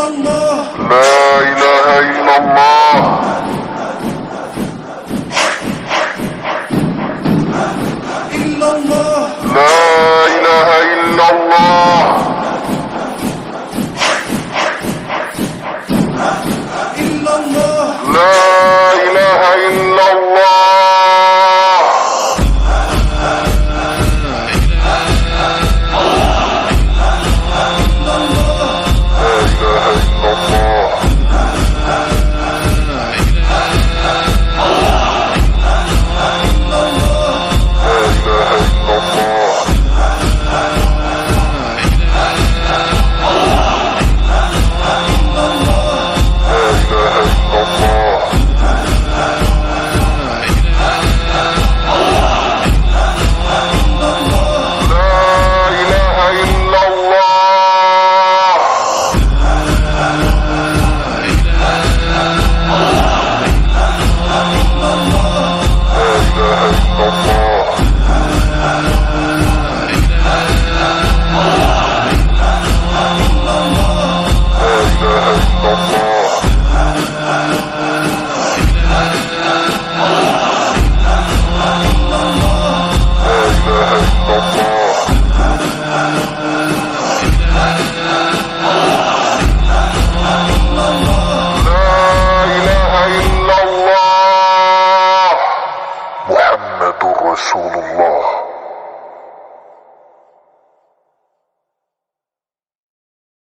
illallah La no illallah. رسول الله